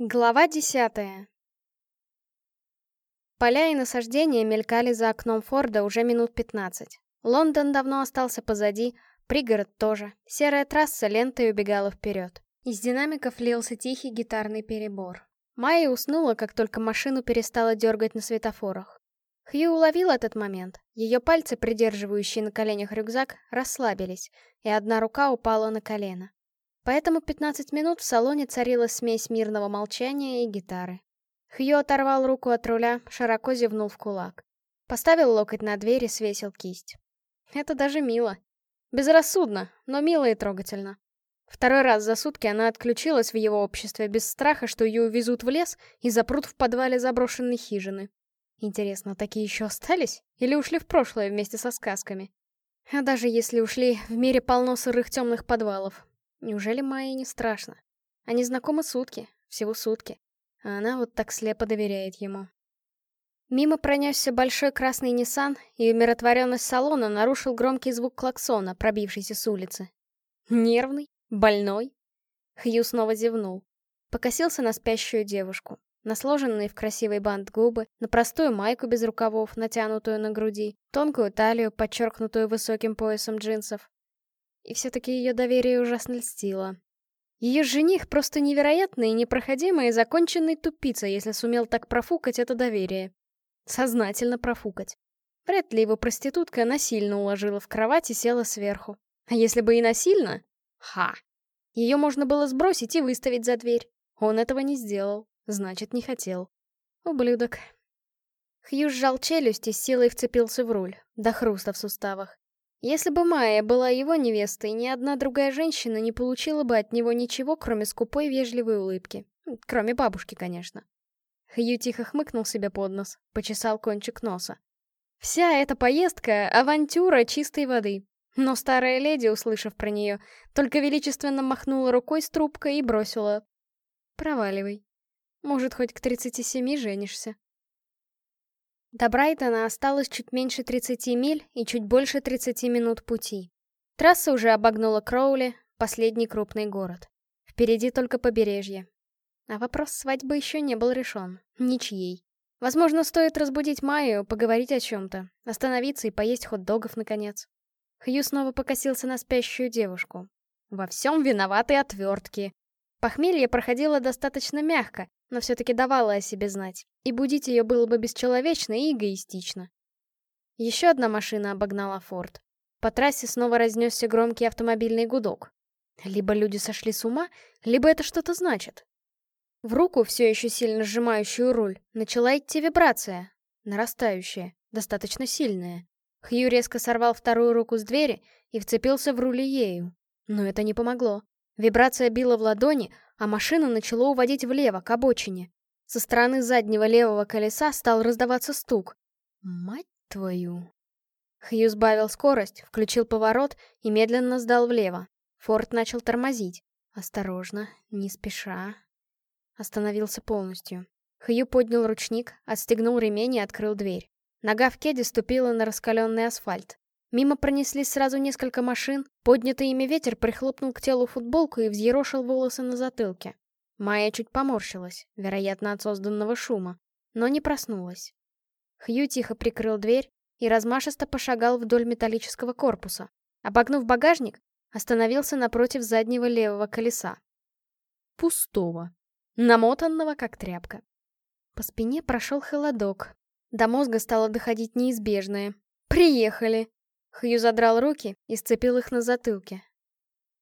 Глава десятая Поля и насаждения мелькали за окном Форда уже минут пятнадцать. Лондон давно остался позади, пригород тоже. Серая трасса лентой убегала вперед. Из динамиков лился тихий гитарный перебор. Майя уснула, как только машину перестала дергать на светофорах. Хью уловил этот момент. Ее пальцы, придерживающие на коленях рюкзак, расслабились, и одна рука упала на колено. Поэтому 15 минут в салоне царила смесь мирного молчания и гитары. Хью оторвал руку от руля, широко зевнул в кулак. Поставил локоть на дверь и свесил кисть. Это даже мило. Безрассудно, но мило и трогательно. Второй раз за сутки она отключилась в его обществе без страха, что ее увезут в лес и запрут в подвале заброшенной хижины. Интересно, такие еще остались? Или ушли в прошлое вместе со сказками? А даже если ушли, в мире полно сырых темных подвалов, Неужели Майе не страшно? Они знакомы сутки, всего сутки. А она вот так слепо доверяет ему. Мимо пронесся большой красный Ниссан, и умиротворенность салона нарушил громкий звук клаксона, пробившийся с улицы. Нервный? Больной? Хью снова зевнул. Покосился на спящую девушку, на сложенные в красивый бант губы, на простую майку без рукавов, натянутую на груди, тонкую талию, подчеркнутую высоким поясом джинсов, и все-таки ее доверие ужасно льстило. Ее жених просто невероятный, непроходимый и законченный тупица, если сумел так профукать это доверие. Сознательно профукать. Вряд ли его проститутка насильно уложила в кровать и села сверху. А если бы и насильно? Ха! Ее можно было сбросить и выставить за дверь. Он этого не сделал, значит, не хотел. Ублюдок. Хью сжал челюсть и силой вцепился в руль, до хруста в суставах. Если бы Майя была его невестой, ни одна другая женщина не получила бы от него ничего, кроме скупой вежливой улыбки. Кроме бабушки, конечно. Хью тихо хмыкнул себе под нос, почесал кончик носа. Вся эта поездка — авантюра чистой воды. Но старая леди, услышав про нее, только величественно махнула рукой с трубкой и бросила. «Проваливай. Может, хоть к 37 женишься». До Брайтона осталось чуть меньше 30 миль и чуть больше 30 минут пути. Трасса уже обогнула Кроули, последний крупный город. Впереди только побережье. А вопрос свадьбы еще не был решен. Ничьей. Возможно, стоит разбудить Майю, поговорить о чем-то, остановиться и поесть хот-догов, наконец. Хью снова покосился на спящую девушку. Во всем виноваты отвертки. Похмелье проходило достаточно мягко, но все-таки давала о себе знать, и будить ее было бы бесчеловечно и эгоистично. Еще одна машина обогнала форт. По трассе снова разнесся громкий автомобильный гудок. Либо люди сошли с ума, либо это что-то значит. В руку, все еще сильно сжимающую руль, начала идти вибрация. Нарастающая, достаточно сильная. Хью резко сорвал вторую руку с двери и вцепился в руль ею. Но это не помогло. Вибрация била в ладони, а машина начала уводить влево, к обочине. Со стороны заднего левого колеса стал раздаваться стук. Мать твою. Хью сбавил скорость, включил поворот и медленно сдал влево. Форд начал тормозить. Осторожно, не спеша. Остановился полностью. Хью поднял ручник, отстегнул ремень и открыл дверь. Нога в кеде ступила на раскаленный асфальт. Мимо пронеслись сразу несколько машин, поднятый ими ветер прихлопнул к телу футболку и взъерошил волосы на затылке. Майя чуть поморщилась, вероятно, от созданного шума, но не проснулась. Хью тихо прикрыл дверь и размашисто пошагал вдоль металлического корпуса. Обогнув багажник, остановился напротив заднего левого колеса. Пустого. Намотанного, как тряпка. По спине прошел холодок. До мозга стало доходить неизбежное. «Приехали!» Хью задрал руки и сцепил их на затылке.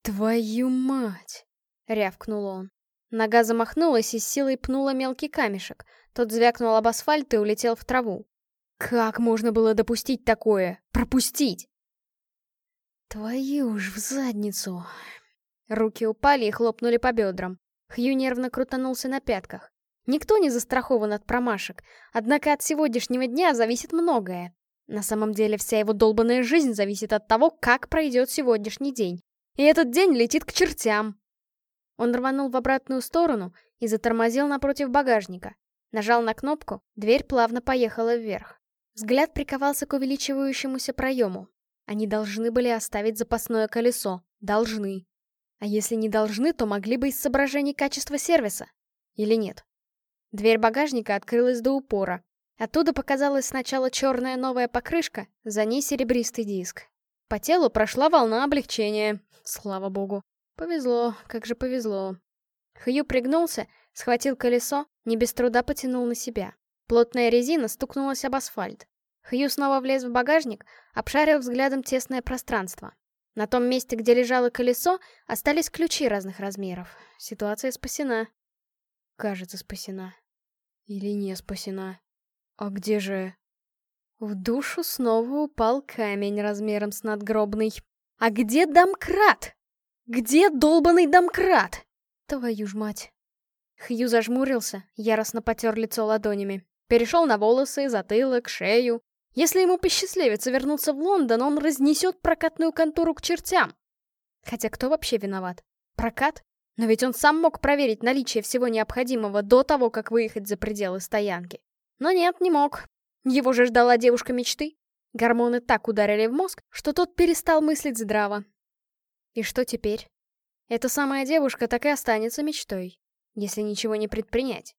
«Твою мать!» — рявкнул он. Нога замахнулась и с силой пнула мелкий камешек. Тот звякнул об асфальт и улетел в траву. «Как можно было допустить такое? Пропустить?» «Твою ж в задницу!» Руки упали и хлопнули по бедрам. Хью нервно крутанулся на пятках. Никто не застрахован от промашек, однако от сегодняшнего дня зависит многое. На самом деле вся его долбанная жизнь зависит от того, как пройдет сегодняшний день. И этот день летит к чертям. Он рванул в обратную сторону и затормозил напротив багажника. Нажал на кнопку, дверь плавно поехала вверх. Взгляд приковался к увеличивающемуся проему. Они должны были оставить запасное колесо. Должны. А если не должны, то могли бы из соображений качества сервиса. Или нет? Дверь багажника открылась до упора. Оттуда показалась сначала черная новая покрышка, за ней серебристый диск. По телу прошла волна облегчения. Слава богу. Повезло, как же повезло. Хью пригнулся, схватил колесо, не без труда потянул на себя. Плотная резина стукнулась об асфальт. Хью снова влез в багажник, обшарил взглядом тесное пространство. На том месте, где лежало колесо, остались ключи разных размеров. Ситуация спасена. Кажется, спасена. Или не спасена. А где же... В душу снова упал камень размером с надгробный. А где домкрат? Где долбанный домкрат? Твою ж мать. Хью зажмурился, яростно потер лицо ладонями. Перешел на волосы, затылок, шею. Если ему посчастливится вернуться в Лондон, он разнесет прокатную контору к чертям. Хотя кто вообще виноват? Прокат? Но ведь он сам мог проверить наличие всего необходимого до того, как выехать за пределы стоянки. Но нет, не мог. Его же ждала девушка мечты. Гормоны так ударили в мозг, что тот перестал мыслить здраво. И что теперь? Эта самая девушка так и останется мечтой, если ничего не предпринять.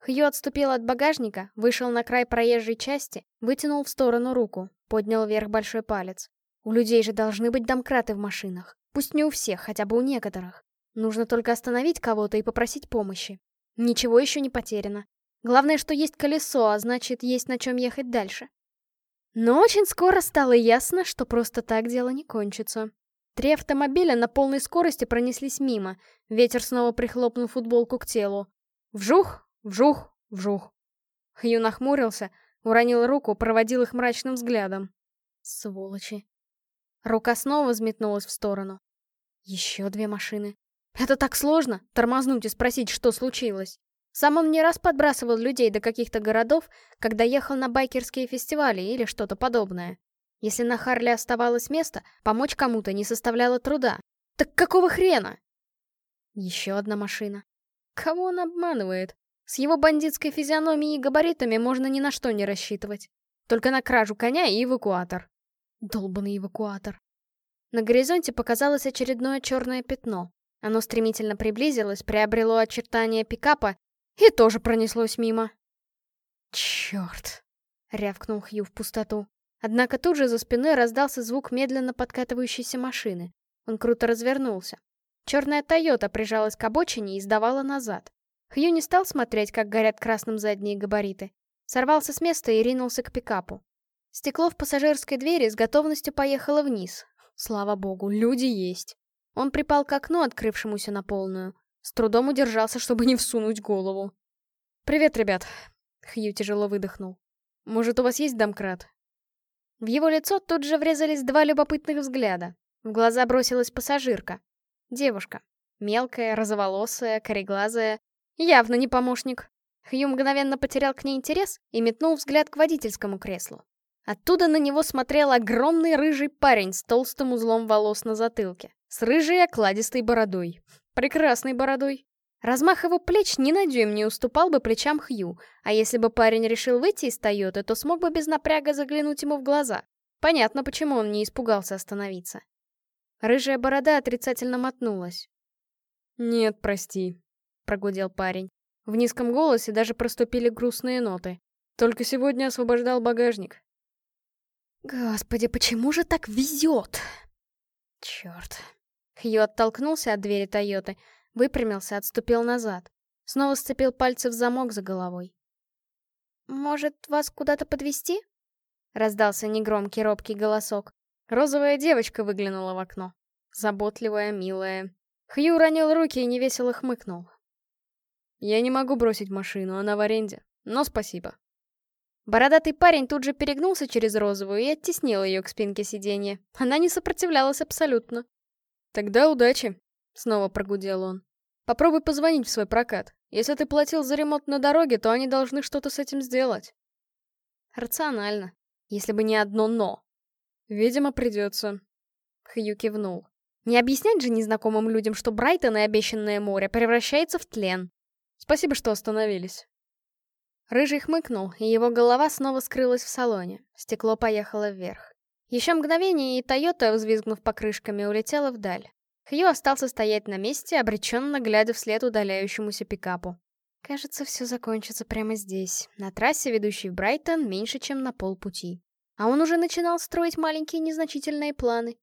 Хью отступил от багажника, вышел на край проезжей части, вытянул в сторону руку, поднял вверх большой палец. У людей же должны быть домкраты в машинах. Пусть не у всех, хотя бы у некоторых. Нужно только остановить кого-то и попросить помощи. Ничего еще не потеряно. Главное, что есть колесо, а значит, есть на чем ехать дальше. Но очень скоро стало ясно, что просто так дело не кончится. Три автомобиля на полной скорости пронеслись мимо. Ветер снова прихлопнул футболку к телу. Вжух, вжух, вжух. Хью нахмурился, уронил руку, проводил их мрачным взглядом. Сволочи. Рука снова взметнулась в сторону. Еще две машины. Это так сложно, тормознуть и спросить, что случилось. Сам он не раз подбрасывал людей до каких-то городов, когда ехал на байкерские фестивали или что-то подобное. Если на Харли оставалось место, помочь кому-то не составляло труда. Так какого хрена? Еще одна машина. Кого он обманывает? С его бандитской физиономией и габаритами можно ни на что не рассчитывать. Только на кражу коня и эвакуатор. Долбанный эвакуатор. На горизонте показалось очередное черное пятно. Оно стремительно приблизилось, приобрело очертания пикапа и тоже пронеслось мимо. «Черт!» — рявкнул Хью в пустоту. Однако тут же за спиной раздался звук медленно подкатывающейся машины. Он круто развернулся. Черная Тойота прижалась к обочине и сдавала назад. Хью не стал смотреть, как горят красным задние габариты. Сорвался с места и ринулся к пикапу. Стекло в пассажирской двери с готовностью поехало вниз. Слава богу, люди есть. Он припал к окну, открывшемуся на полную. С трудом удержался, чтобы не всунуть голову. «Привет, ребят!» Хью тяжело выдохнул. «Может, у вас есть домкрат?» В его лицо тут же врезались два любопытных взгляда. В глаза бросилась пассажирка. Девушка. Мелкая, розоволосая, кореглазая. Явно не помощник. Хью мгновенно потерял к ней интерес и метнул взгляд к водительскому креслу. Оттуда на него смотрел огромный рыжий парень с толстым узлом волос на затылке, с рыжей окладистой бородой. Прекрасной бородой. Размах его плеч ни на дюйм не уступал бы плечам Хью, а если бы парень решил выйти из Тойоты, то смог бы без напряга заглянуть ему в глаза. Понятно, почему он не испугался остановиться. Рыжая борода отрицательно мотнулась. «Нет, прости», — прогудел парень. В низком голосе даже проступили грустные ноты. «Только сегодня освобождал багажник». «Господи, почему же так везет?» «Черт, Хью оттолкнулся от двери Тойоты, выпрямился, отступил назад. Снова сцепил пальцы в замок за головой. «Может, вас куда-то подвести? Раздался негромкий робкий голосок. Розовая девочка выглянула в окно. Заботливая, милая. Хью уронил руки и невесело хмыкнул. «Я не могу бросить машину, она в аренде. Но спасибо». Бородатый парень тут же перегнулся через розовую и оттеснил ее к спинке сиденья. Она не сопротивлялась абсолютно. «Тогда удачи», — снова прогудел он. «Попробуй позвонить в свой прокат. Если ты платил за ремонт на дороге, то они должны что-то с этим сделать». Рационально. Если бы не одно «но». «Видимо, придется». Хью кивнул. Не объяснять же незнакомым людям, что Брайтон и обещанное море превращается в тлен. Спасибо, что остановились. Рыжий хмыкнул, и его голова снова скрылась в салоне. Стекло поехало вверх. Еще мгновение, и Тойота, взвизгнув покрышками, улетела вдаль. Хью остался стоять на месте, обреченно глядя вслед удаляющемуся пикапу. Кажется, все закончится прямо здесь, на трассе, ведущей в Брайтон, меньше, чем на полпути. А он уже начинал строить маленькие незначительные планы.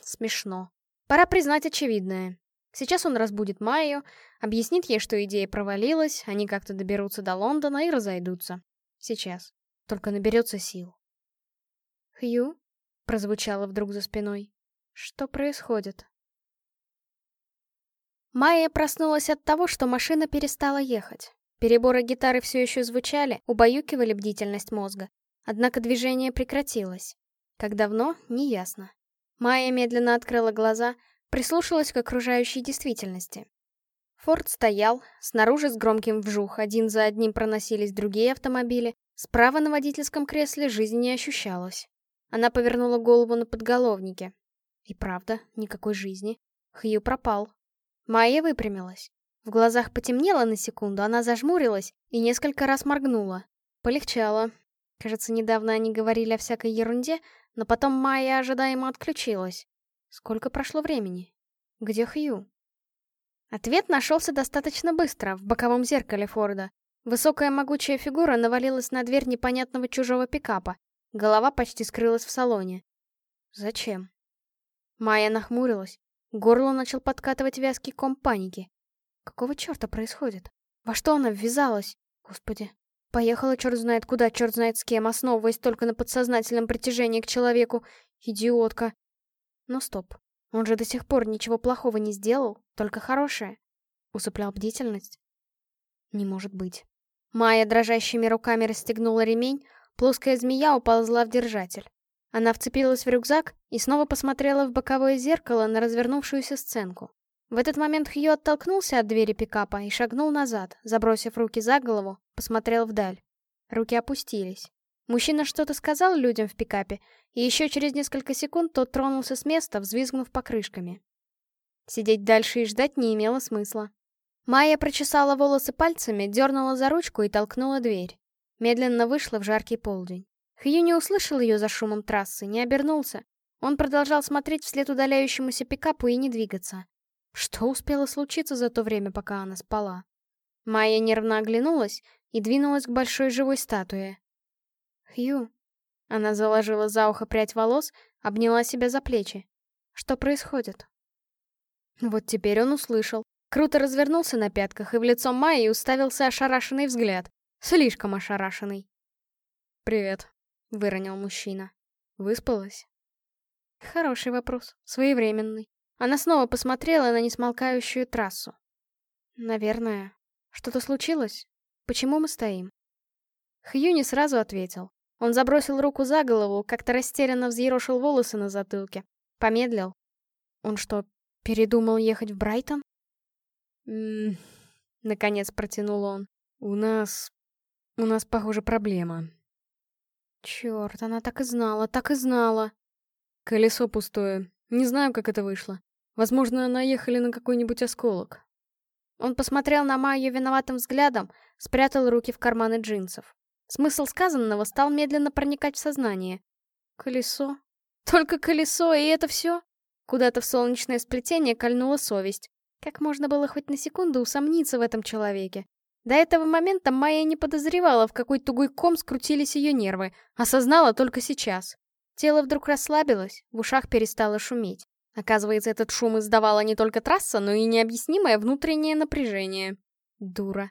Смешно. Пора признать очевидное. Сейчас он разбудит Майю, объяснит ей, что идея провалилась, они как-то доберутся до Лондона и разойдутся. Сейчас. Только наберется сил. «Хью?» — прозвучало вдруг за спиной. «Что происходит?» Майя проснулась от того, что машина перестала ехать. Переборы гитары все еще звучали, убаюкивали бдительность мозга. Однако движение прекратилось. Как давно, неясно. Майя медленно открыла глаза, прислушалась к окружающей действительности. Форд стоял, снаружи с громким вжух, один за одним проносились другие автомобили, справа на водительском кресле жизни не ощущалось. Она повернула голову на подголовнике. И правда, никакой жизни. Хью пропал. Майя выпрямилась. В глазах потемнело на секунду, она зажмурилась и несколько раз моргнула. Полегчало. Кажется, недавно они говорили о всякой ерунде, но потом Майя ожидаемо отключилась. Сколько прошло времени? Где Хью? Ответ нашелся достаточно быстро, в боковом зеркале Форда. Высокая могучая фигура навалилась на дверь непонятного чужого пикапа. Голова почти скрылась в салоне. Зачем? Майя нахмурилась. Горло начал подкатывать вязкий ком паники. Какого черта происходит? Во что она ввязалась? Господи. Поехала черт знает куда, черт знает с кем, основываясь только на подсознательном притяжении к человеку. Идиотка. Но стоп. Он же до сих пор ничего плохого не сделал, только хорошее. Усыплял бдительность? Не может быть. Майя дрожащими руками расстегнула ремень, плоская змея уползла в держатель. Она вцепилась в рюкзак и снова посмотрела в боковое зеркало на развернувшуюся сценку. В этот момент Хью оттолкнулся от двери пикапа и шагнул назад, забросив руки за голову, посмотрел вдаль. Руки опустились. Мужчина что-то сказал людям в пикапе, и еще через несколько секунд тот тронулся с места, взвизгнув покрышками. Сидеть дальше и ждать не имело смысла. Майя прочесала волосы пальцами, дернула за ручку и толкнула дверь. Медленно вышла в жаркий полдень. Хью не услышал ее за шумом трассы, не обернулся. Он продолжал смотреть вслед удаляющемуся пикапу и не двигаться. Что успело случиться за то время, пока она спала? Майя нервно оглянулась и двинулась к большой живой статуе. «Хью». Она заложила за ухо прядь волос, обняла себя за плечи. «Что происходит?» Вот теперь он услышал. Круто развернулся на пятках и в лицо Майи уставился ошарашенный взгляд. Слишком ошарашенный. «Привет», — выронил мужчина. «Выспалась?» Хороший вопрос, своевременный. Она снова посмотрела на несмолкающую трассу. «Наверное. Что-то случилось? Почему мы стоим?» Хью не сразу ответил. Он забросил руку за голову, как-то растерянно взъерошил волосы на затылке. Помедлил. Он что, передумал ехать в Брайтон? «Ммм...» — наконец протянул он. «У нас... у нас, похоже, проблема». Черт, она так и знала, так и знала. Колесо пустое. Не знаю, как это вышло. Возможно, наехали на какой-нибудь осколок. Он посмотрел на Майю виноватым взглядом, спрятал руки в карманы джинсов. Смысл сказанного стал медленно проникать в сознание. Колесо? Только колесо, и это все? Куда-то в солнечное сплетение кольнула совесть. Как можно было хоть на секунду усомниться в этом человеке? До этого момента Майя не подозревала, в какой тугой ком скрутились ее нервы, осознала только сейчас. Тело вдруг расслабилось, в ушах перестало шуметь. Оказывается, этот шум издавала не только трасса, но и необъяснимое внутреннее напряжение. Дура.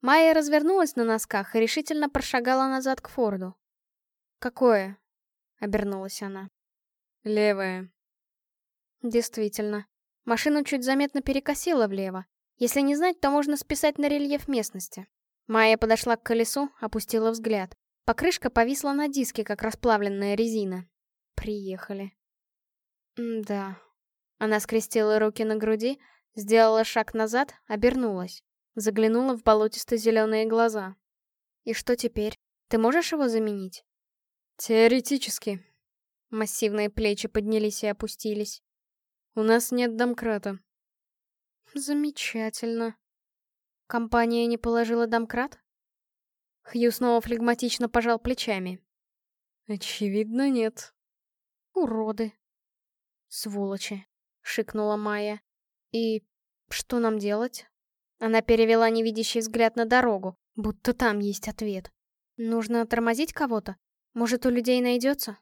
Майя развернулась на носках и решительно прошагала назад к Форду. «Какое?» — обернулась она. «Левое». Действительно. Машину чуть заметно перекосило влево. Если не знать, то можно списать на рельеф местности. Майя подошла к колесу, опустила взгляд. Покрышка повисла на диске, как расплавленная резина. Приехали. Да. Она скрестила руки на груди, сделала шаг назад, обернулась. Заглянула в болотисто-зеленые глаза. «И что теперь? Ты можешь его заменить?» «Теоретически». Массивные плечи поднялись и опустились. «У нас нет домкрата». «Замечательно». «Компания не положила домкрат?» Хью снова флегматично пожал плечами. «Очевидно, нет». «Уроды». «Сволочи», — шикнула Майя. «И что нам делать?» Она перевела невидящий взгляд на дорогу, будто там есть ответ. Нужно тормозить кого-то? Может, у людей найдется?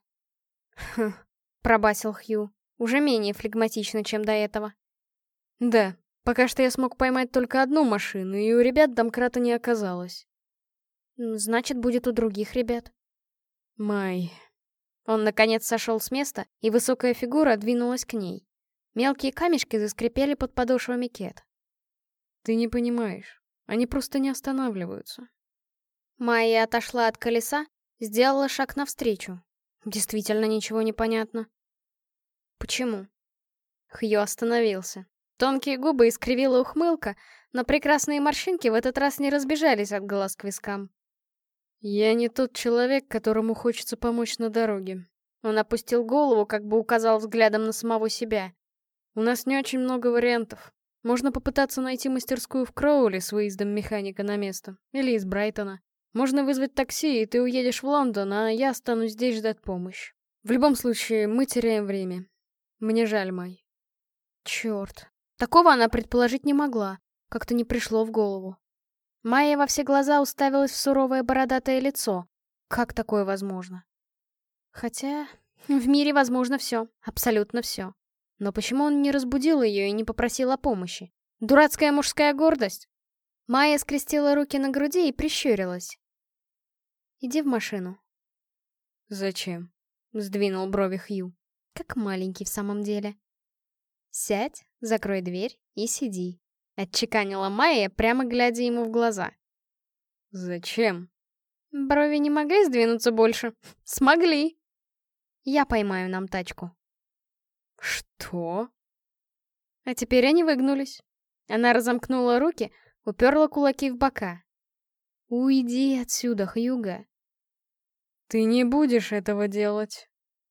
Хм, пробасил Хью. Уже менее флегматично, чем до этого. Да, пока что я смог поймать только одну машину, и у ребят домкрата не оказалось. Значит, будет у других ребят. Май. Он, наконец, сошел с места, и высокая фигура двинулась к ней. Мелкие камешки заскрипели под подошвами Кет. Ты не понимаешь. Они просто не останавливаются. Майя отошла от колеса, сделала шаг навстречу. Действительно ничего не понятно. Почему? Хью остановился. Тонкие губы искривила ухмылка, но прекрасные морщинки в этот раз не разбежались от глаз к вискам. «Я не тот человек, которому хочется помочь на дороге». Он опустил голову, как бы указал взглядом на самого себя. «У нас не очень много вариантов. Можно попытаться найти мастерскую в Кроули с выездом механика на место. Или из Брайтона. Можно вызвать такси, и ты уедешь в Лондон, а я останусь здесь ждать помощь. В любом случае, мы теряем время. Мне жаль, Май. Черт. Такого она предположить не могла. Как-то не пришло в голову. Майя во все глаза уставилась в суровое бородатое лицо. Как такое возможно? Хотя, в мире возможно все. Абсолютно все. Но почему он не разбудил ее и не попросил о помощи? Дурацкая мужская гордость? Майя скрестила руки на груди и прищурилась. «Иди в машину». «Зачем?» — сдвинул брови Хью. Как маленький в самом деле. «Сядь, закрой дверь и сиди», — отчеканила Майя, прямо глядя ему в глаза. «Зачем?» Брови не могли сдвинуться больше. Смогли. Я поймаю нам тачку. Что? А теперь они выгнулись. Она разомкнула руки, уперла кулаки в бока. «Уйди отсюда, Хьюга!» «Ты не будешь этого делать!»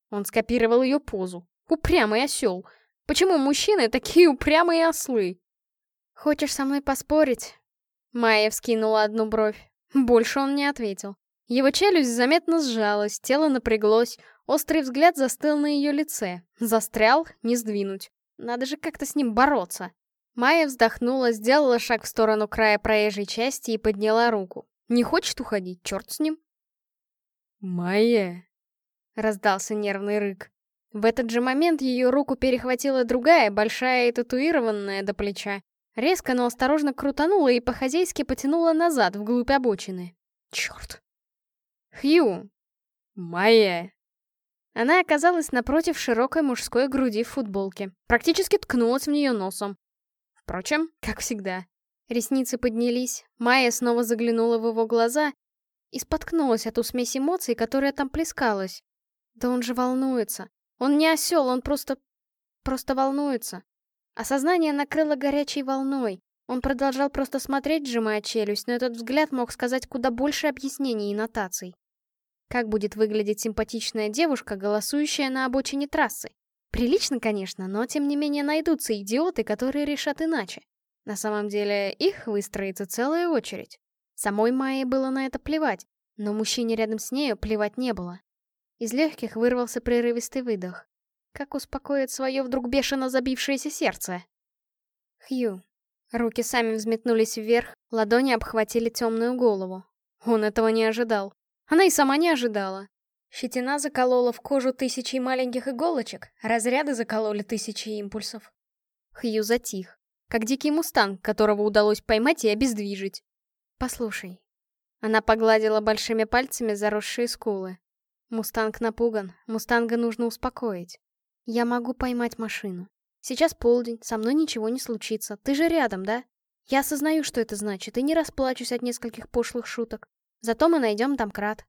Он скопировал ее позу. «Упрямый осел! Почему мужчины такие упрямые ослы?» «Хочешь со мной поспорить?» Майя вскинула одну бровь. Больше он не ответил. Его челюсть заметно сжалась, тело напряглось, острый взгляд застыл на ее лице. Застрял, не сдвинуть. Надо же как-то с ним бороться. Майя вздохнула, сделала шаг в сторону края проезжей части и подняла руку. Не хочет уходить, черт с ним. «Майя!» — раздался нервный рык. В этот же момент ее руку перехватила другая, большая и татуированная до плеча. Резко, но осторожно крутанула и по-хозяйски потянула назад, вглубь обочины. Черт. Хью. Майя. Она оказалась напротив широкой мужской груди в футболке. Практически ткнулась в нее носом. Впрочем, как всегда. Ресницы поднялись, Майя снова заглянула в его глаза и споткнулась от смесь эмоций, которая там плескалась. Да он же волнуется. Он не осел, он просто... просто волнуется. Осознание накрыло горячей волной. Он продолжал просто смотреть, сжимая челюсть, но этот взгляд мог сказать куда больше объяснений и нотаций. Как будет выглядеть симпатичная девушка, голосующая на обочине трассы? Прилично, конечно, но тем не менее найдутся идиоты, которые решат иначе. На самом деле, их выстроится целая очередь. Самой Майе было на это плевать, но мужчине рядом с нею плевать не было. Из легких вырвался прерывистый выдох. Как успокоит свое вдруг бешено забившееся сердце? Хью. Руки сами взметнулись вверх, ладони обхватили темную голову. Он этого не ожидал. Она и сама не ожидала. Щетина заколола в кожу тысячи маленьких иголочек, разряды закололи тысячи импульсов. Хью затих как дикий мустанг, которого удалось поймать и обездвижить. «Послушай». Она погладила большими пальцами заросшие скулы. Мустанг напуган, мустанга нужно успокоить. Я могу поймать машину. Сейчас полдень, со мной ничего не случится. Ты же рядом, да? Я осознаю, что это значит, и не расплачусь от нескольких пошлых шуток. Зато мы найдем домкрат.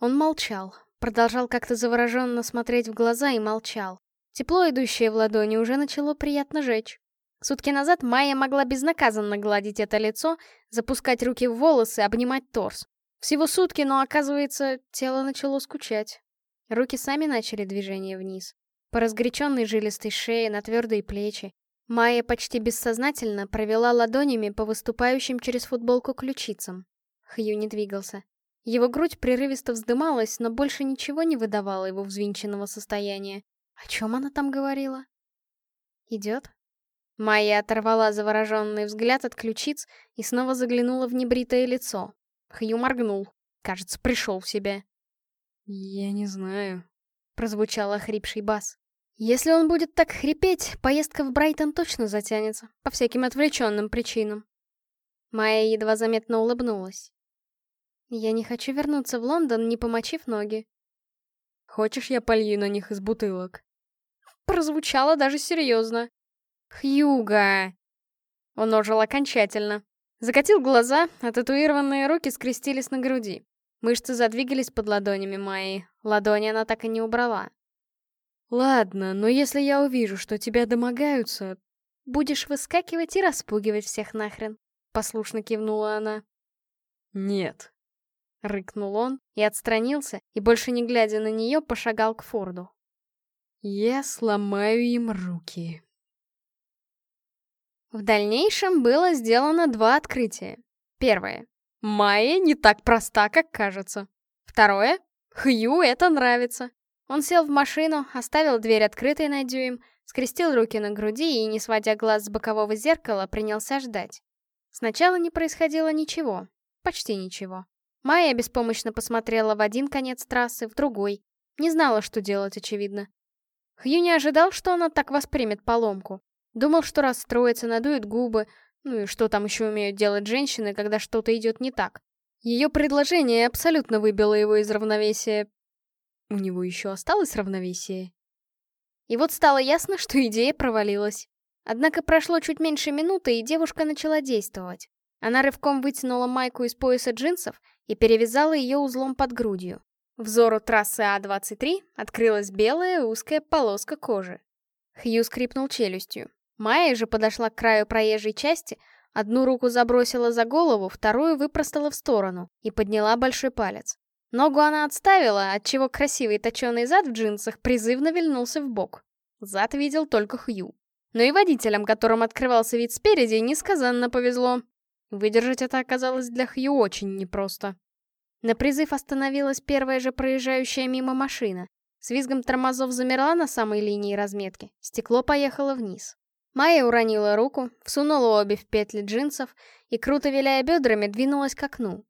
Он молчал, продолжал как-то завороженно смотреть в глаза и молчал. Тепло, идущее в ладони, уже начало приятно жечь. Сутки назад Майя могла безнаказанно гладить это лицо, запускать руки в волосы, обнимать торс. Всего сутки, но оказывается, тело начало скучать. Руки сами начали движение вниз. По разгоряченной жилистой шее на твердые плечи. Майя почти бессознательно провела ладонями по выступающим через футболку ключицам. Хью не двигался. Его грудь прерывисто вздымалась, но больше ничего не выдавало его взвинченного состояния. О чем она там говорила? Идет? Майя оторвала завороженный взгляд от ключиц и снова заглянула в небритое лицо. Хью моргнул. Кажется, пришел в себя. «Я не знаю», — прозвучал охрипший бас. «Если он будет так хрипеть, поездка в Брайтон точно затянется, по всяким отвлеченным причинам». Майя едва заметно улыбнулась. «Я не хочу вернуться в Лондон, не помочив ноги». «Хочешь, я полью на них из бутылок?» Прозвучало даже серьезно. «Хьюга!» Он ожил окончательно. Закатил глаза, а татуированные руки скрестились на груди. Мышцы задвигались под ладонями Майи. Ладони она так и не убрала. «Ладно, но если я увижу, что тебя домогаются...» «Будешь выскакивать и распугивать всех нахрен», — послушно кивнула она. «Нет», — рыкнул он и отстранился, и больше не глядя на нее, пошагал к Форду. «Я сломаю им руки». В дальнейшем было сделано два открытия. Первое. Майя не так проста, как кажется. Второе. Хью это нравится. Он сел в машину, оставил дверь открытой на дюйм, скрестил руки на груди и, не сводя глаз с бокового зеркала, принялся ждать. Сначала не происходило ничего. Почти ничего. Майя беспомощно посмотрела в один конец трассы, в другой. Не знала, что делать, очевидно. Хью не ожидал, что она так воспримет поломку. Думал, что расстроится, надует губы, ну и что там еще умеют делать женщины, когда что-то идет не так? Ее предложение абсолютно выбило его из равновесия. У него еще осталось равновесие. И вот стало ясно, что идея провалилась. Однако прошло чуть меньше минуты, и девушка начала действовать. Она рывком вытянула майку из пояса джинсов и перевязала ее узлом под грудью. Взору трассы А-23 открылась белая узкая полоска кожи. Хью скрипнул челюстью. Майя же подошла к краю проезжей части, одну руку забросила за голову, вторую выпростала в сторону и подняла большой палец. Ногу она отставила, отчего красивый точеный зад в джинсах призывно вильнулся в бок. Зад видел только Хью. Но и водителям, которым открывался вид спереди, несказанно повезло. Выдержать это оказалось для Хью очень непросто. На призыв остановилась первая же проезжающая мимо машина. С визгом тормозов замерла на самой линии разметки. Стекло поехало вниз. Майя уронила руку, всунула обе в петли джинсов и, круто виляя бедрами, двинулась к окну.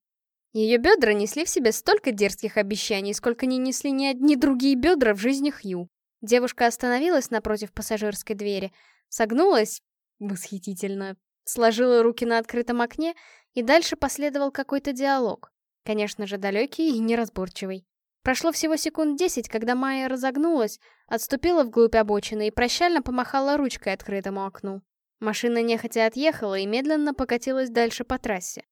Ее бедра несли в себе столько дерзких обещаний, сколько не несли ни одни другие бедра в жизни Хью. Девушка остановилась напротив пассажирской двери, согнулась, восхитительно, сложила руки на открытом окне, и дальше последовал какой-то диалог. Конечно же, далекий и неразборчивый. Прошло всего секунд десять, когда Майя разогнулась, отступила вглубь обочины и прощально помахала ручкой открытому окну. Машина нехотя отъехала и медленно покатилась дальше по трассе.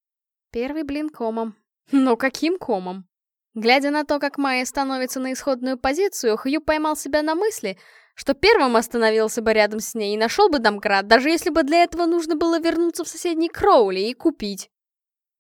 Первый блин комом. Но каким комом? Глядя на то, как Майя становится на исходную позицию, Хью поймал себя на мысли, что первым остановился бы рядом с ней и нашел бы домкрат, даже если бы для этого нужно было вернуться в соседний Кроули и купить.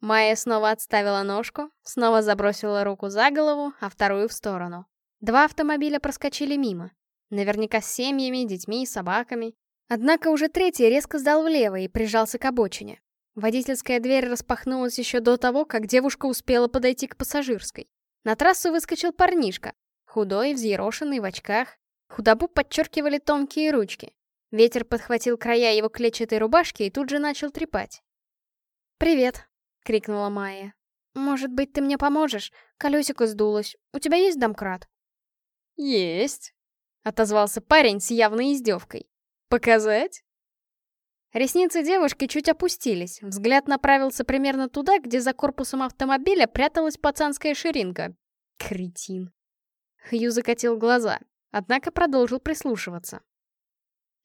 Майя снова отставила ножку, снова забросила руку за голову, а вторую в сторону. Два автомобиля проскочили мимо. Наверняка с семьями, детьми и собаками. Однако уже третий резко сдал влево и прижался к обочине. Водительская дверь распахнулась еще до того, как девушка успела подойти к пассажирской. На трассу выскочил парнишка. Худой, взъерошенный, в очках. Худобу подчеркивали тонкие ручки. Ветер подхватил края его клетчатой рубашки и тут же начал трепать. «Привет», — крикнула Майя. «Может быть, ты мне поможешь? Колесико сдулось. У тебя есть домкрат?» «Есть», — отозвался парень с явной издевкой. «Показать?» Ресницы девушки чуть опустились, взгляд направился примерно туда, где за корпусом автомобиля пряталась пацанская ширинка. Кретин. Хью закатил глаза, однако продолжил прислушиваться.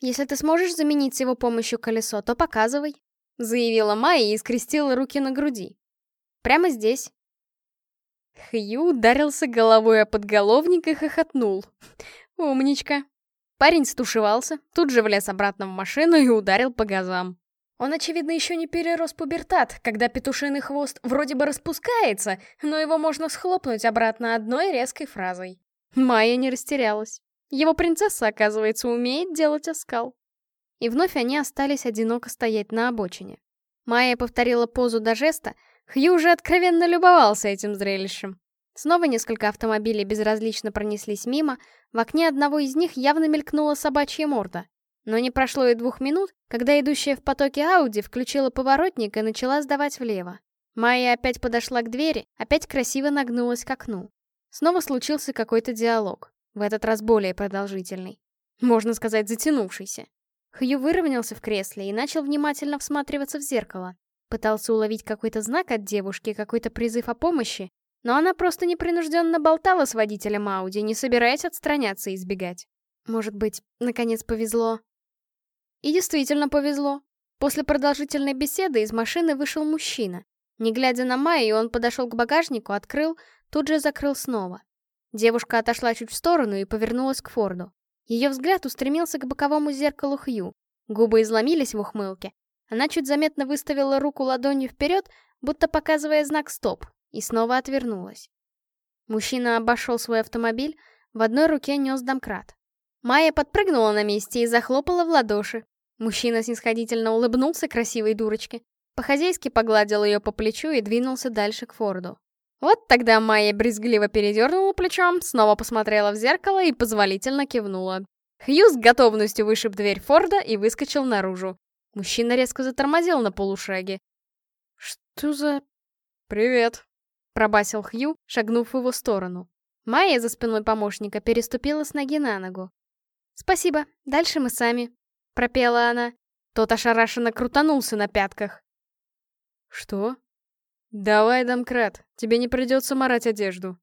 «Если ты сможешь заменить с его помощью колесо, то показывай», — заявила Майя и скрестила руки на груди. «Прямо здесь». Хью ударился головой о подголовник и хохотнул. «Умничка». Парень стушевался, тут же влез обратно в машину и ударил по газам. Он, очевидно, еще не перерос пубертат, когда петушиный хвост вроде бы распускается, но его можно схлопнуть обратно одной резкой фразой. Майя не растерялась. Его принцесса, оказывается, умеет делать оскал. И вновь они остались одиноко стоять на обочине. Майя повторила позу до жеста, Хью уже откровенно любовался этим зрелищем. Снова несколько автомобилей безразлично пронеслись мимо, в окне одного из них явно мелькнула собачья морда. Но не прошло и двух минут, когда идущая в потоке Ауди включила поворотник и начала сдавать влево. Майя опять подошла к двери, опять красиво нагнулась к окну. Снова случился какой-то диалог, в этот раз более продолжительный. Можно сказать, затянувшийся. Хью выровнялся в кресле и начал внимательно всматриваться в зеркало. Пытался уловить какой-то знак от девушки, какой-то призыв о помощи, но она просто непринужденно болтала с водителем Ауди, не собираясь отстраняться и избегать. Может быть, наконец повезло. И действительно повезло. После продолжительной беседы из машины вышел мужчина. Не глядя на Майю, он подошел к багажнику, открыл, тут же закрыл снова. Девушка отошла чуть в сторону и повернулась к Форду. Ее взгляд устремился к боковому зеркалу Хью. Губы изломились в ухмылке. Она чуть заметно выставила руку ладонью вперед, будто показывая знак «стоп», и снова отвернулась. Мужчина обошел свой автомобиль, в одной руке нес домкрат. Майя подпрыгнула на месте и захлопала в ладоши. Мужчина снисходительно улыбнулся красивой дурочке, по-хозяйски погладил ее по плечу и двинулся дальше к Форду. Вот тогда Майя брезгливо передернула плечом, снова посмотрела в зеркало и позволительно кивнула. Хью с готовностью вышиб дверь Форда и выскочил наружу. Мужчина резко затормозил на полушаге. «Что за...» «Привет», — пробасил Хью, шагнув в его сторону. Майя за спиной помощника переступила с ноги на ногу. «Спасибо, дальше мы сами», — пропела она. Тот ошарашенно крутанулся на пятках. «Что?» «Давай, домкрат, тебе не придется марать одежду».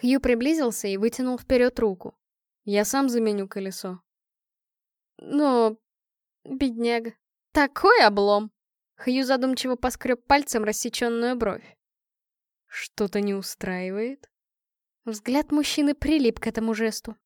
Хью приблизился и вытянул вперед руку. «Я сам заменю колесо». «Но... бедняга. Такой облом!» Хью задумчиво поскреб пальцем рассеченную бровь. «Что-то не устраивает?» Взгляд мужчины прилип к этому жесту.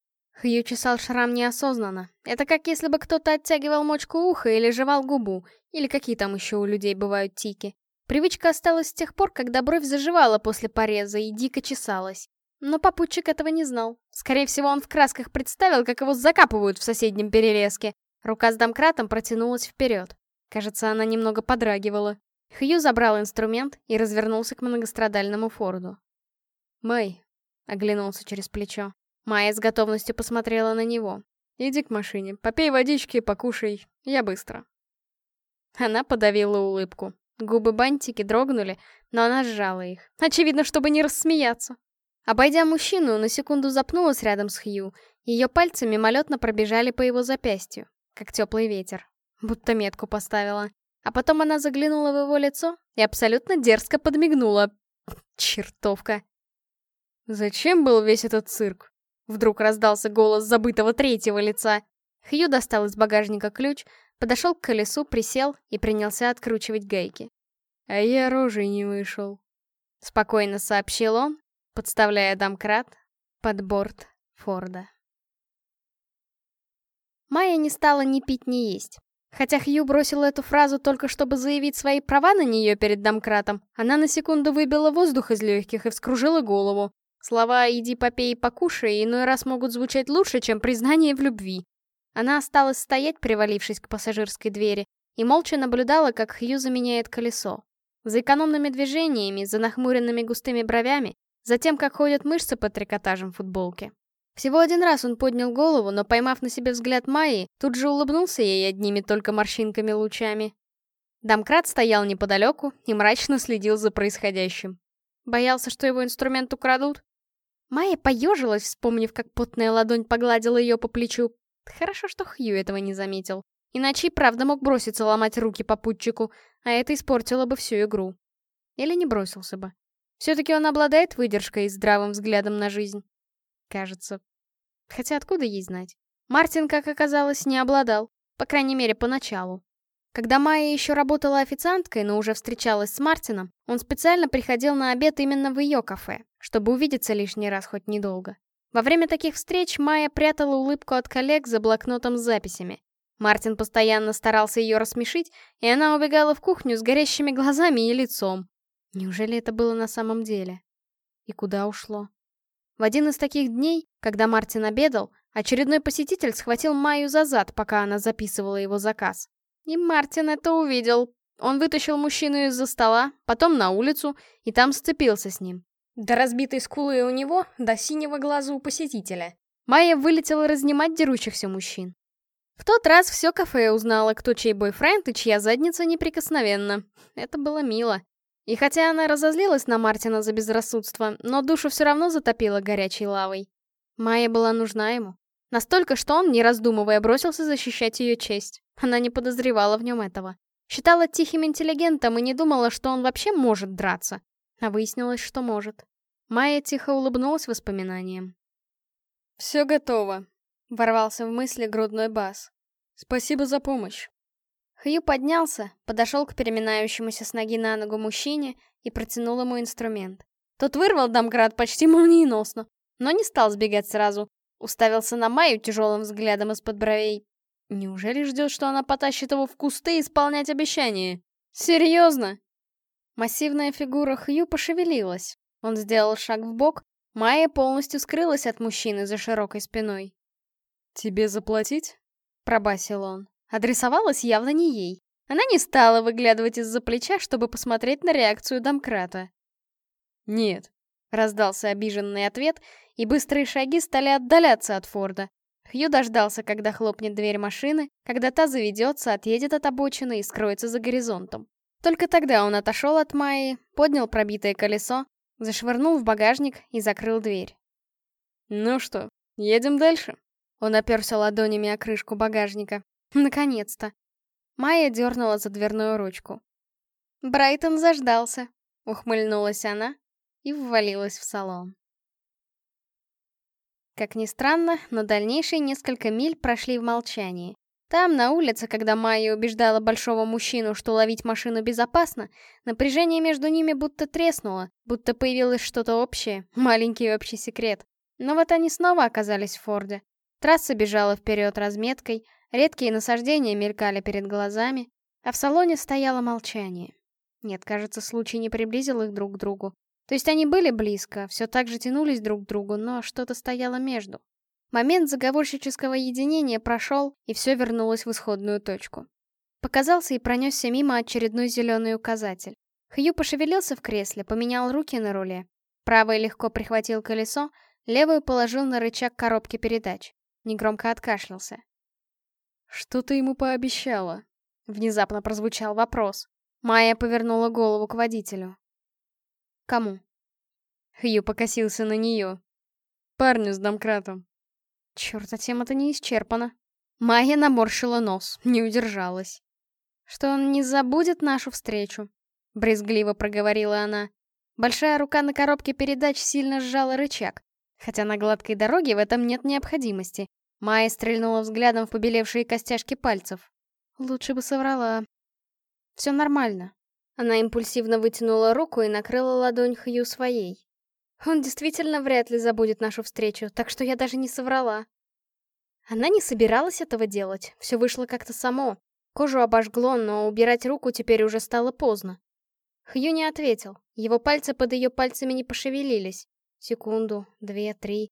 Хью чесал шрам неосознанно. Это как если бы кто-то оттягивал мочку уха или жевал губу, или какие там еще у людей бывают тики. Привычка осталась с тех пор, когда бровь заживала после пореза и дико чесалась. Но попутчик этого не знал. Скорее всего, он в красках представил, как его закапывают в соседнем перелеске. Рука с домкратом протянулась вперед. Кажется, она немного подрагивала. Хью забрал инструмент и развернулся к многострадальному Форду. «Мэй», — оглянулся через плечо. Майя с готовностью посмотрела на него. «Иди к машине, попей водички, покушай, я быстро». Она подавила улыбку. Губы бантики дрогнули, но она сжала их. Очевидно, чтобы не рассмеяться. Обойдя мужчину, на секунду запнулась рядом с Хью. Ее пальцы мимолетно пробежали по его запястью, как теплый ветер. Будто метку поставила. А потом она заглянула в его лицо и абсолютно дерзко подмигнула. Чертовка. «Зачем был весь этот цирк?» Вдруг раздался голос забытого третьего лица. Хью достал из багажника ключ, подошел к колесу, присел и принялся откручивать гайки. «А я рожей не вышел», — спокойно сообщил он, подставляя домкрат под борт Форда. Майя не стала ни пить, ни есть. Хотя Хью бросил эту фразу только чтобы заявить свои права на нее перед домкратом, она на секунду выбила воздух из легких и вскружила голову. Слова «иди попей и покушай» иной раз могут звучать лучше, чем признание в любви. Она осталась стоять, привалившись к пассажирской двери, и молча наблюдала, как Хью заменяет колесо. За экономными движениями, за нахмуренными густыми бровями, за тем, как ходят мышцы под трикотажем футболки. Всего один раз он поднял голову, но, поймав на себе взгляд Майи, тут же улыбнулся ей одними только морщинками лучами. Домкрат стоял неподалеку и мрачно следил за происходящим. Боялся, что его инструмент украдут? Майя поежилась, вспомнив, как потная ладонь погладила ее по плечу, Хорошо, что Хью этого не заметил. Иначе и правда мог броситься ломать руки попутчику, а это испортило бы всю игру. Или не бросился бы. Все-таки он обладает выдержкой и здравым взглядом на жизнь. Кажется. Хотя откуда ей знать? Мартин, как оказалось, не обладал. По крайней мере, поначалу. Когда Майя еще работала официанткой, но уже встречалась с Мартином, он специально приходил на обед именно в ее кафе, чтобы увидеться лишний раз хоть недолго. Во время таких встреч Майя прятала улыбку от коллег за блокнотом с записями. Мартин постоянно старался ее рассмешить, и она убегала в кухню с горящими глазами и лицом. Неужели это было на самом деле? И куда ушло? В один из таких дней, когда Мартин обедал, очередной посетитель схватил Майю за зад, пока она записывала его заказ. И Мартин это увидел. Он вытащил мужчину из-за стола, потом на улицу, и там сцепился с ним. До разбитой скулы у него, до синего глаза у посетителя. Майя вылетела разнимать дерущихся мужчин. В тот раз все кафе узнало, кто чей бойфренд и чья задница неприкосновенна. Это было мило. И хотя она разозлилась на Мартина за безрассудство, но душу все равно затопила горячей лавой. Майя была нужна ему. Настолько, что он, не раздумывая, бросился защищать ее честь. Она не подозревала в нем этого. Считала тихим интеллигентом и не думала, что он вообще может драться. А выяснилось, что может. Майя тихо улыбнулась воспоминаниям. «Все готово», — ворвался в мысли грудной бас. «Спасибо за помощь». Хью поднялся, подошел к переминающемуся с ноги на ногу мужчине и протянул ему инструмент. Тот вырвал домкрат почти молниеносно, но не стал сбегать сразу. Уставился на Майю тяжелым взглядом из-под бровей. Неужели ждет, что она потащит его в кусты исполнять обещание? Серьезно? Массивная фигура Хью пошевелилась. Он сделал шаг в бок, Майя полностью скрылась от мужчины за широкой спиной. «Тебе заплатить?» — пробасил он. Адресовалась явно не ей. Она не стала выглядывать из-за плеча, чтобы посмотреть на реакцию домкрата. «Нет», — раздался обиженный ответ, и быстрые шаги стали отдаляться от Форда. Хью дождался, когда хлопнет дверь машины, когда та заведется, отъедет от обочины и скроется за горизонтом. Только тогда он отошел от Майи, поднял пробитое колесо, зашвырнул в багажник и закрыл дверь. «Ну что, едем дальше?» Он оперся ладонями о крышку багажника. Наконец-то. Майя дернула за дверную ручку. Брайтон заждался. Ухмыльнулась она и ввалилась в салон. Как ни странно, но дальнейшие несколько миль прошли в молчании. Там, на улице, когда Майя убеждала большого мужчину, что ловить машину безопасно, напряжение между ними будто треснуло, будто появилось что-то общее, маленький общий секрет. Но вот они снова оказались в Форде. Трасса бежала вперед разметкой, редкие насаждения мелькали перед глазами, а в салоне стояло молчание. Нет, кажется, случай не приблизил их друг к другу. То есть они были близко, все так же тянулись друг к другу, но что-то стояло между. Момент заговорщического единения прошел, и все вернулось в исходную точку. Показался и пронесся мимо очередной зеленый указатель. Хью пошевелился в кресле, поменял руки на руле. Правый легко прихватил колесо, левую положил на рычаг коробки передач. Негромко откашлялся. «Что ты ему пообещала?» Внезапно прозвучал вопрос. Майя повернула голову к водителю. «Кому?» Хью покосился на нее. «Парню с домкратом». Черт, а тема-то не исчерпана. Майя наморщила нос, не удержалась. «Что он не забудет нашу встречу?» Брезгливо проговорила она. Большая рука на коробке передач сильно сжала рычаг. Хотя на гладкой дороге в этом нет необходимости. Майя стрельнула взглядом в побелевшие костяшки пальцев. Лучше бы соврала. Все нормально. Она импульсивно вытянула руку и накрыла ладонь Хью своей. Он действительно вряд ли забудет нашу встречу, так что я даже не соврала. Она не собиралась этого делать, все вышло как-то само. Кожу обожгло, но убирать руку теперь уже стало поздно. Хью не ответил, его пальцы под ее пальцами не пошевелились. Секунду, две, три.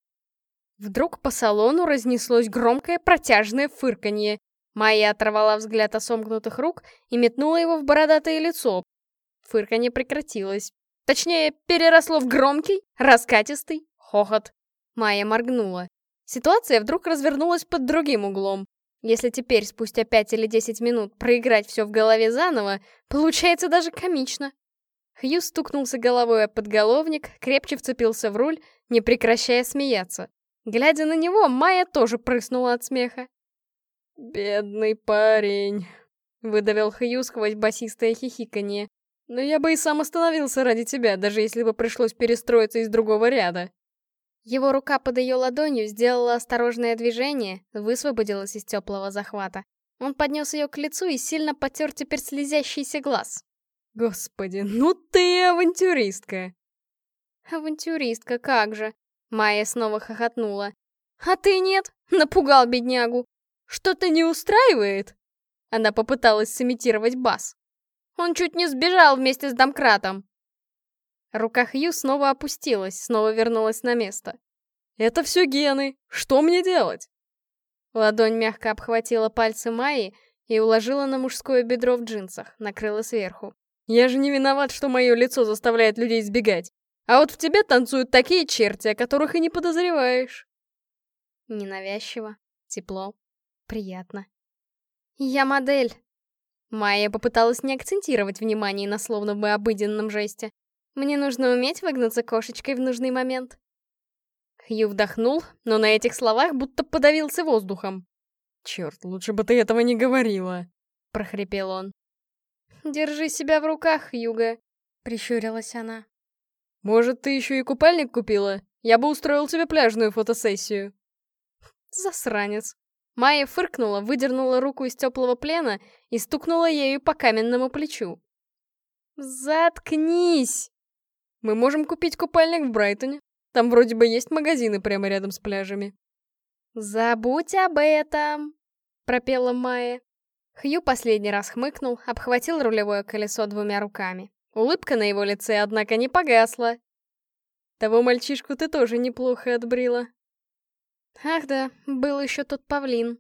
Вдруг по салону разнеслось громкое протяжное фырканье. Майя оторвала взгляд от сомкнутых рук и метнула его в бородатое лицо. Фырканье прекратилось. Точнее, переросло в громкий, раскатистый хохот. Майя моргнула. Ситуация вдруг развернулась под другим углом. Если теперь, спустя пять или десять минут, проиграть все в голове заново, получается даже комично. Хью стукнулся головой о подголовник, крепче вцепился в руль, не прекращая смеяться. Глядя на него, Майя тоже прыснула от смеха. «Бедный парень», — выдавил Хью сквозь басистое хихиканье. «Но я бы и сам остановился ради тебя, даже если бы пришлось перестроиться из другого ряда». Его рука под ее ладонью сделала осторожное движение, высвободилась из теплого захвата. Он поднес ее к лицу и сильно потер теперь слезящийся глаз. «Господи, ну ты авантюристка!» «Авантюристка, как же!» Майя снова хохотнула. «А ты нет? Напугал беднягу! Что-то не устраивает?» Она попыталась сымитировать бас. «Он чуть не сбежал вместе с домкратом!» Рука Хью снова опустилась, снова вернулась на место. «Это все гены! Что мне делать?» Ладонь мягко обхватила пальцы Майи и уложила на мужское бедро в джинсах, накрыла сверху. «Я же не виноват, что мое лицо заставляет людей сбегать. А вот в тебе танцуют такие черти, о которых и не подозреваешь. Ненавязчиво, тепло, приятно. Я модель. Майя попыталась не акцентировать внимание на словно бы обыденном жесте. Мне нужно уметь выгнуться кошечкой в нужный момент. Хью вдохнул, но на этих словах будто подавился воздухом. «Черт, лучше бы ты этого не говорила», — прохрипел он. «Держи себя в руках, Юга», — прищурилась она. «Может, ты еще и купальник купила? Я бы устроил тебе пляжную фотосессию». Засранец. Майя фыркнула, выдернула руку из теплого плена и стукнула ею по каменному плечу. «Заткнись!» «Мы можем купить купальник в Брайтоне. Там вроде бы есть магазины прямо рядом с пляжами». «Забудь об этом!» — пропела Майя. Хью последний раз хмыкнул, обхватил рулевое колесо двумя руками. Улыбка на его лице, однако, не погасла. «Того мальчишку ты тоже неплохо отбрила», Ах да, был еще тот павлин.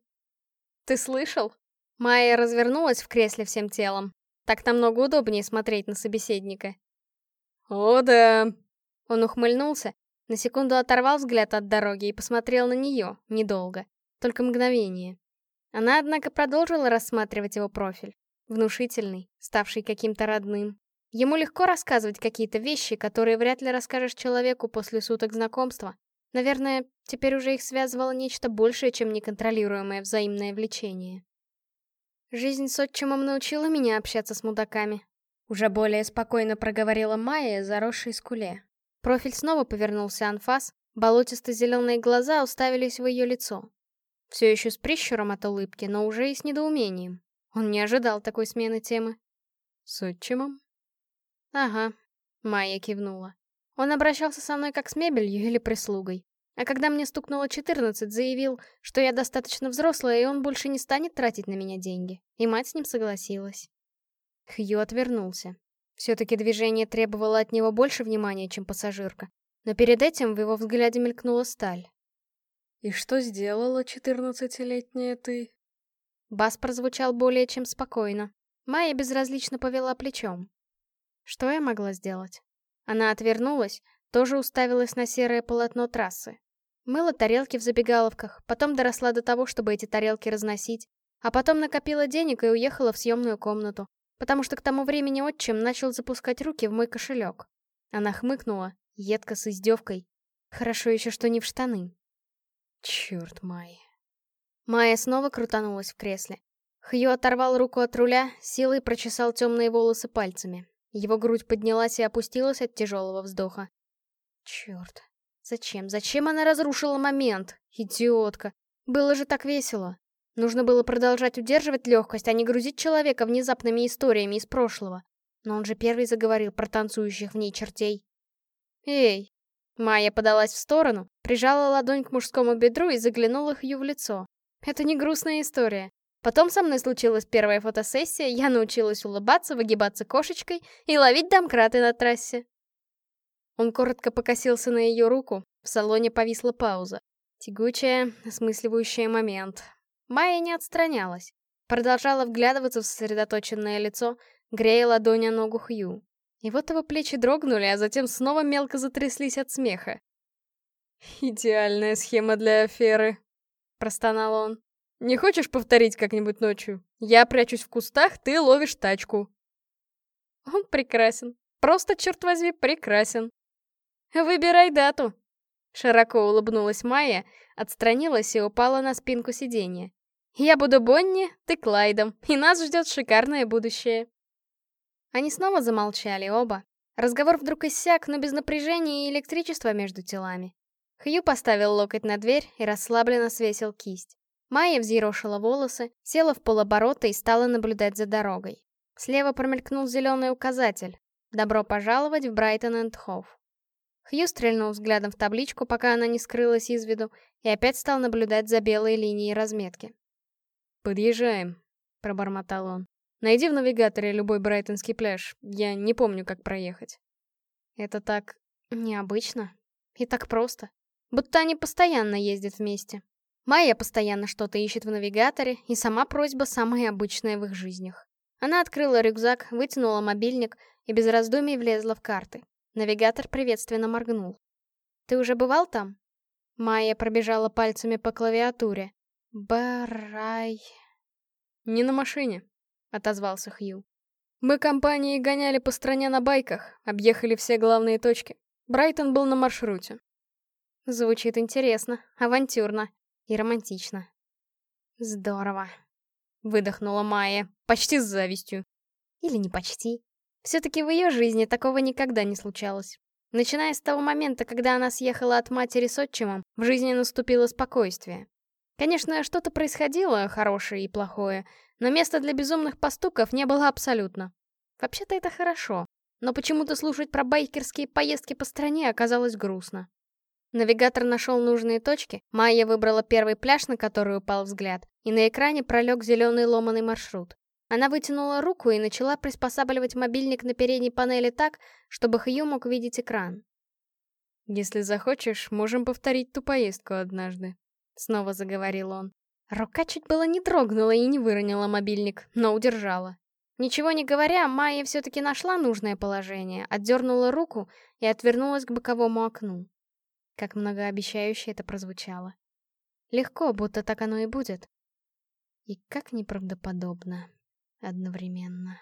Ты слышал? Майя развернулась в кресле всем телом. Так намного удобнее смотреть на собеседника. О да. Он ухмыльнулся, на секунду оторвал взгляд от дороги и посмотрел на нее, недолго, только мгновение. Она, однако, продолжила рассматривать его профиль. Внушительный, ставший каким-то родным. Ему легко рассказывать какие-то вещи, которые вряд ли расскажешь человеку после суток знакомства, Наверное, теперь уже их связывало нечто большее, чем неконтролируемое взаимное влечение. Жизнь с отчимом научила меня общаться с мудаками. Уже более спокойно проговорила Майя, заросшей скуле. Профиль снова повернулся анфас, болотисто-зеленые глаза уставились в ее лицо. Все еще с прищуром от улыбки, но уже и с недоумением. Он не ожидал такой смены темы. «С отчимом?» «Ага», — Майя кивнула. Он обращался со мной как с мебелью или прислугой. А когда мне стукнуло 14, заявил, что я достаточно взрослая, и он больше не станет тратить на меня деньги. И мать с ним согласилась. Хью отвернулся. Все-таки движение требовало от него больше внимания, чем пассажирка. Но перед этим в его взгляде мелькнула сталь. «И что сделала четырнадцатилетняя ты?» Бас прозвучал более чем спокойно. Майя безразлично повела плечом. Что я могла сделать? Она отвернулась, тоже уставилась на серое полотно трассы. Мыла тарелки в забегаловках, потом доросла до того, чтобы эти тарелки разносить, а потом накопила денег и уехала в съемную комнату, потому что к тому времени отчим начал запускать руки в мой кошелек. Она хмыкнула, едко с издевкой. Хорошо еще, что не в штаны. Черт, Майя. Майя снова крутанулась в кресле. Хью оторвал руку от руля, силой прочесал темные волосы пальцами. Его грудь поднялась и опустилась от тяжелого вздоха. Черт. Зачем? Зачем она разрушила момент? Идиотка. Было же так весело. Нужно было продолжать удерживать легкость, а не грузить человека внезапными историями из прошлого. Но он же первый заговорил про танцующих в ней чертей. «Эй!» Майя подалась в сторону, прижала ладонь к мужскому бедру и заглянула Хью в лицо. «Это не грустная история. Потом со мной случилась первая фотосессия, я научилась улыбаться, выгибаться кошечкой и ловить домкраты на трассе. Он коротко покосился на ее руку, в салоне повисла пауза. Тягучая, осмысливающая момент. Майя не отстранялась. Продолжала вглядываться в сосредоточенное лицо, грея ладонь о ногу Хью. И вот его плечи дрогнули, а затем снова мелко затряслись от смеха. «Идеальная схема для аферы», — простонал он. Не хочешь повторить как-нибудь ночью? Я прячусь в кустах, ты ловишь тачку. Он прекрасен. Просто, черт возьми, прекрасен. Выбирай дату. Широко улыбнулась Майя, отстранилась и упала на спинку сиденья. Я буду Бонни, ты Клайдом, и нас ждет шикарное будущее. Они снова замолчали оба. Разговор вдруг иссяк, но без напряжения и электричества между телами. Хью поставил локоть на дверь и расслабленно свесил кисть. Майя взъерошила волосы, села в полоборота и стала наблюдать за дорогой. Слева промелькнул зеленый указатель. «Добро пожаловать в Брайтон энд Хоув». Хью стрельнул взглядом в табличку, пока она не скрылась из виду, и опять стал наблюдать за белой линией разметки. «Подъезжаем», — пробормотал он. «Найди в навигаторе любой брайтонский пляж. Я не помню, как проехать». Это так необычно и так просто. Будто они постоянно ездят вместе. Майя постоянно что-то ищет в навигаторе, и сама просьба самая обычная в их жизнях. Она открыла рюкзак, вытянула мобильник и без раздумий влезла в карты. Навигатор приветственно моргнул. «Ты уже бывал там?» Майя пробежала пальцами по клавиатуре. «Барай...» «Не на машине», — отозвался Хью. «Мы компанией гоняли по стране на байках, объехали все главные точки. Брайтон был на маршруте». Звучит интересно, авантюрно и романтично. «Здорово», — выдохнула Майя, почти с завистью. Или не почти. Все-таки в ее жизни такого никогда не случалось. Начиная с того момента, когда она съехала от матери с отчимом, в жизни наступило спокойствие. Конечно, что-то происходило, хорошее и плохое, но места для безумных поступков не было абсолютно. Вообще-то это хорошо, но почему-то слушать про байкерские поездки по стране оказалось грустно. Навигатор нашел нужные точки, Майя выбрала первый пляж, на который упал взгляд, и на экране пролег зеленый ломаный маршрут. Она вытянула руку и начала приспосабливать мобильник на передней панели так, чтобы Хью мог видеть экран. «Если захочешь, можем повторить ту поездку однажды», — снова заговорил он. Рука чуть было не дрогнула и не выронила мобильник, но удержала. Ничего не говоря, Майя все-таки нашла нужное положение, отдернула руку и отвернулась к боковому окну. Как многообещающе это прозвучало. Легко, будто так оно и будет. И как неправдоподобно одновременно.